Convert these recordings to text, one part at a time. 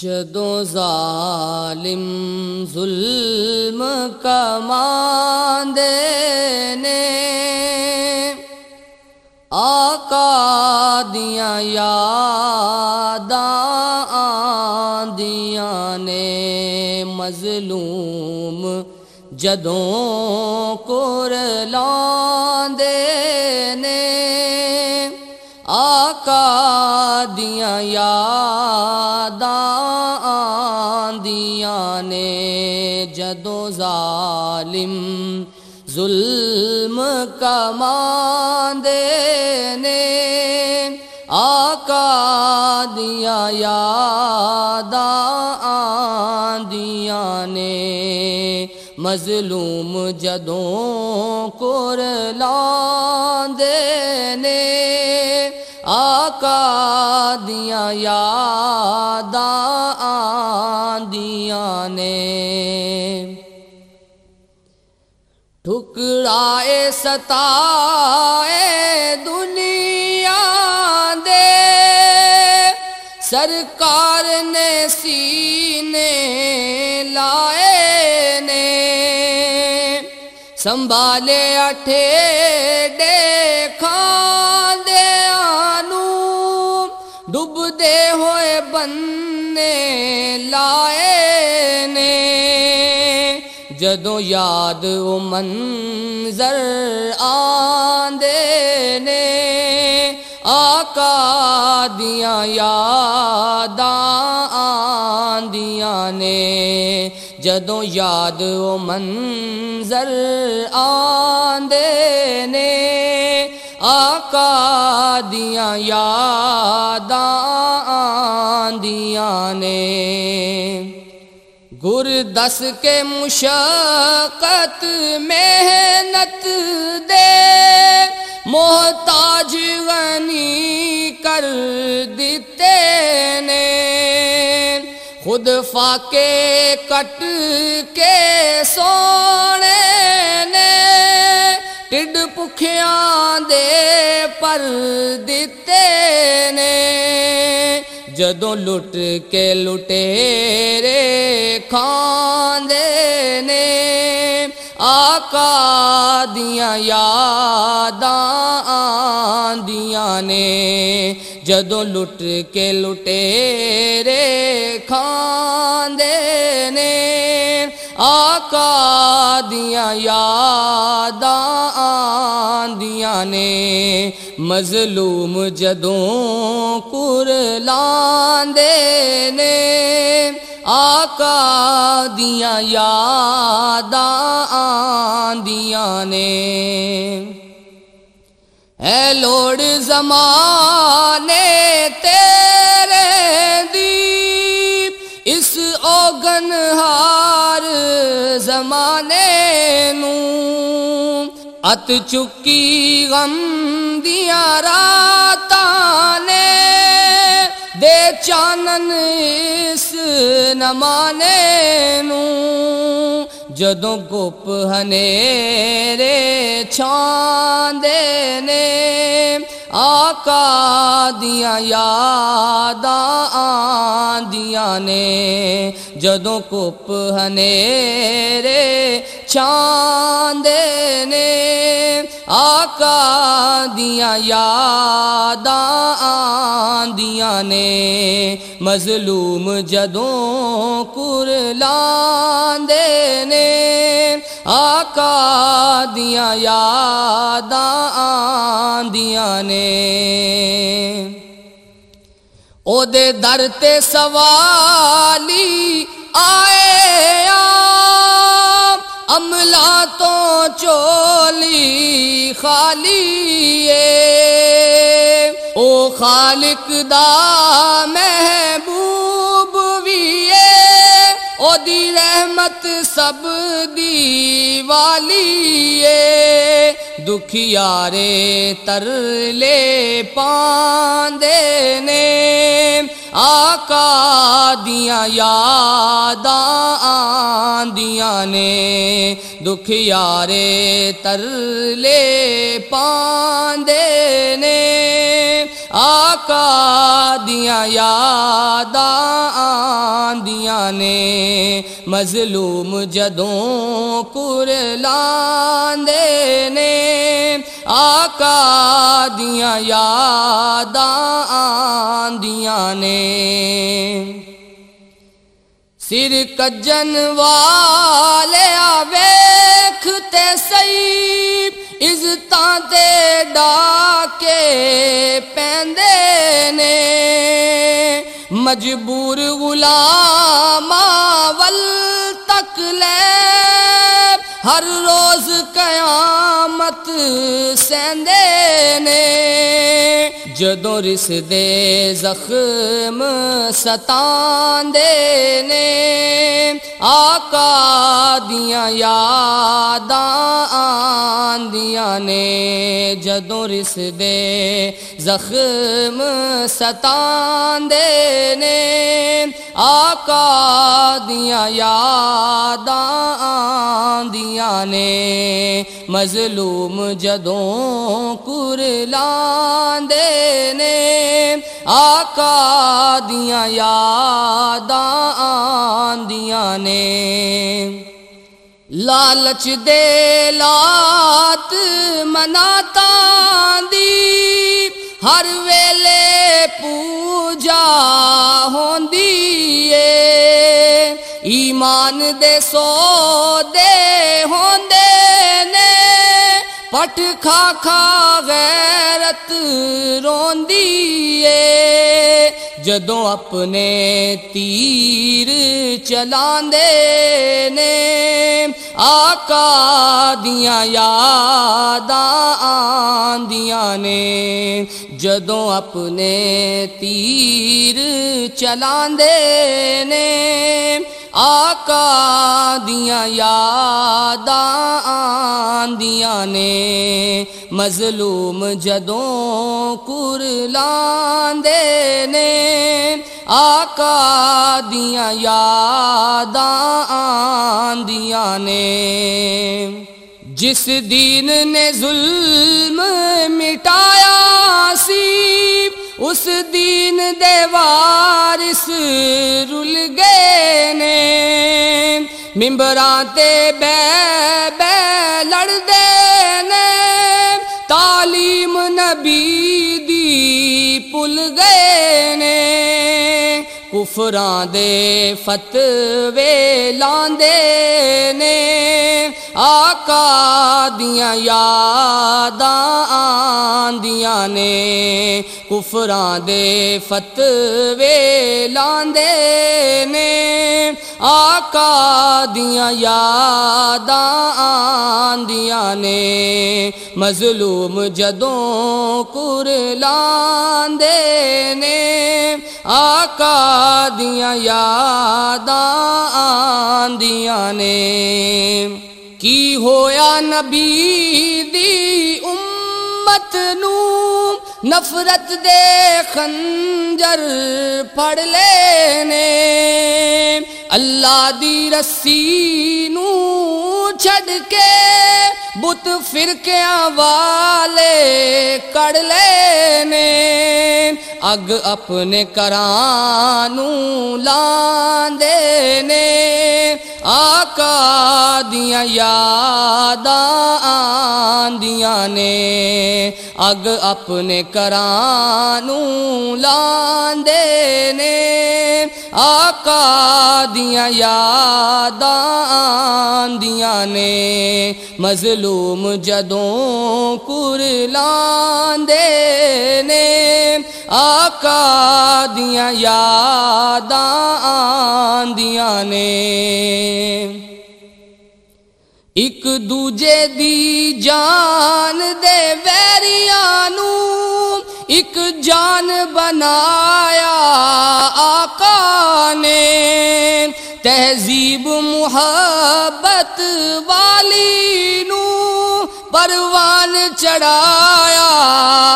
جدوں ظالم ظلم کمان نے آقا دیاں یاداں آندیاں نے مظلوم جدوں کور لاندے نے آقا دیاں یاداں جدوں ظالم، ظلم کماندے نے آقا دیا یاداں آندیاں نے، مظلوم جدوں کور لاندے نے آقا دیا یاداں ٹھکرائے، ستائے دنیا دے۔ سرکار نے سینے لائے نے۔ سنبھالے اٹھے دے دے آنو۔ ڈب دے ہوئے بننے لائے نے۔ جدوں یاد او منظر آندے نے، آقا دیاں یاداں آندیاں نے۔ جدوں یاد او منظر آندے نے، آقا دیاں یاداں آندیاں نے۔ گر دس کے مشقت محنت دے، محتاج غنی کر دیتے نے۔ خود فاکے کٹ کے سونے نے، ٹڈ پکھیاں دے پر دیتے نے۔ جدوں لٹ کے لٹے رے کھاندے نے آقا دیاں یاداں آندیاں نے جدوں لٹ کے لٹے رے کھاندے نے آقا دیاں یاداں آندیاں نے مظلوم جدوں کر لاندے نے آقا دیاں یاداں آندیاں نے۔ اے لوڑ زمانے تیرے دی اس اوگن ہار زمانے نو۔ ات چکی غم دیا راتاں نے دے چانن اس نمانے نو جدوں گپ ہنیرے چھاندے نے آقا دیاں یاداں آندیاں نے جدوں کپ ہنیرے چھاندے نے آقا دیاں یاداں آندیاں نے مظلوم جدوں کر لاندے نے آقا دیاں یاداں آندیاں نے او دے در تے سوالی آئے عملہ تو چولی خالی او خالق دا محبوب بھی او دی رحمت سب دی والی دکھیارے تر لے پاندے نے۔ آقا دیاں یاداں آندیاں نے دکھیارے تر لے پاندے نے۔ آقا دیاں یاداں نے مظلوم جدوں کر لاندے نے آقا دیا یاد آندیاں نے سر کجن والے ویکھتے سی عزتاں پیندے نے مجبور غلام ول تک لے ہر روز قیامت سیندے نے جدوں رس دے زخم ستان دے نے آقا دیا یاد آندیاں نے جدوں رس دے زخم ستان دے نے۔ آقا دیا یاد آندیاں نے مظلوم جدوں کر لاندے نے۔ آقا دیا یاد آندیاں نے لالچ دے لات مناتا دی۔ ہر ویلے پوجا ہوندی اے۔ ایمان دے سو دے ہوندے۔ نے پٹ کھا کھا غیرت روندی اے جدوں اپنے تیر چلاندے نے، آقا دیا یاد آندیاں نے۔ جدوں اپنے تیر چلاندے نے آقا دیا یاد آندیاں نے مظلوم جدوں کر لاندے نے آقا دیا یاد آندیاں نے جس دین نے ظلم مٹایا سی، اس دین دے وارث رل گئے نے ممبران تے بے بے لڑ دے نے تعلیم نبی دی پل گئے نے کفران دے فتوے لاندے نے آقا دیا یاد آندیاں نے کفران دے فتوے لاندے نے آقا دیا یاد آندیاں نے مظلوم جدوں کر لاندے نے آقا دیا یاد آندیاں نے کی ہویا نبی دی امت نو؟ نفرت دے خنجر پڑ لینے۔ اللہ دی رسی نو چھڑ کے بت فرقیاں والے کڑ لینے۔ اگ اپنے کرانو لاندے نے آقا دیا یاد آندیاں نے اگ اپنے کرانو لاندے نے آقا دیا یاد آندیاں نے مظلوم جدوں کر لاندے نے آقا دیا یاد آندیاں نے۔ ایک دوجے دی جان دے ویریانو ایک جان بنایا آقا نے۔ تہذیب محبت والی نو پروان چڑھایا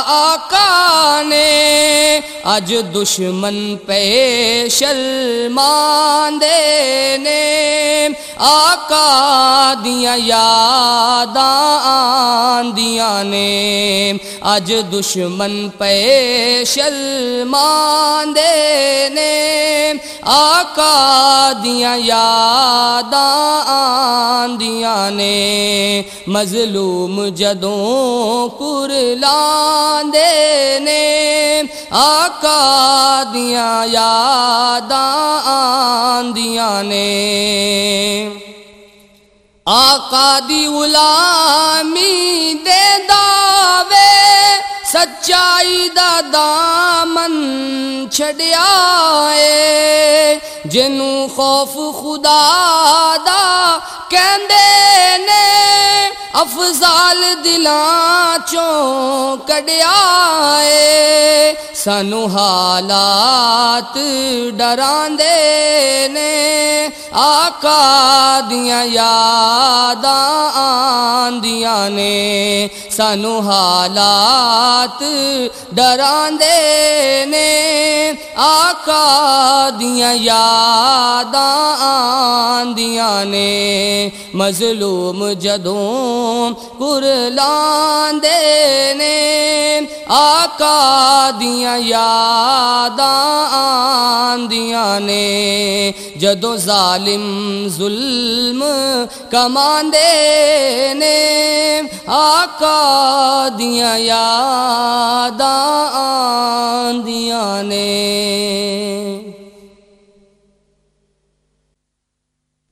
آقا نے۔ اج دشمن پہ شلمان دے نے۔ آقا دیا یاداں آندیاں نے۔ اج دشمن پہ شلمان دے نے۔ آقا دیا یاداں آندیاں نے۔ مظلوم جدوں کرلان دے نے آقا دیا یاداں آندیاں نے۔ آقا دی غلامی دے دعوے سچائی دا دامن چھڑیا ہے جنوں خوف خدا دا کہندے نے، افضال دلاں چوں کڈیا ہے سانو حالات ڈران دے نے، آقا دیا یاداں آندیاں نے۔ سانو حالات ڈران دے نے، آقا دیا یاداں آندیاں نے۔ مظلوم جدوں قرلان دے نے آقا دیا یاداں آندیاں نے۔ جدوں ظالم ظلم کمان نے آقا دیا یاداں آندیاں نے۔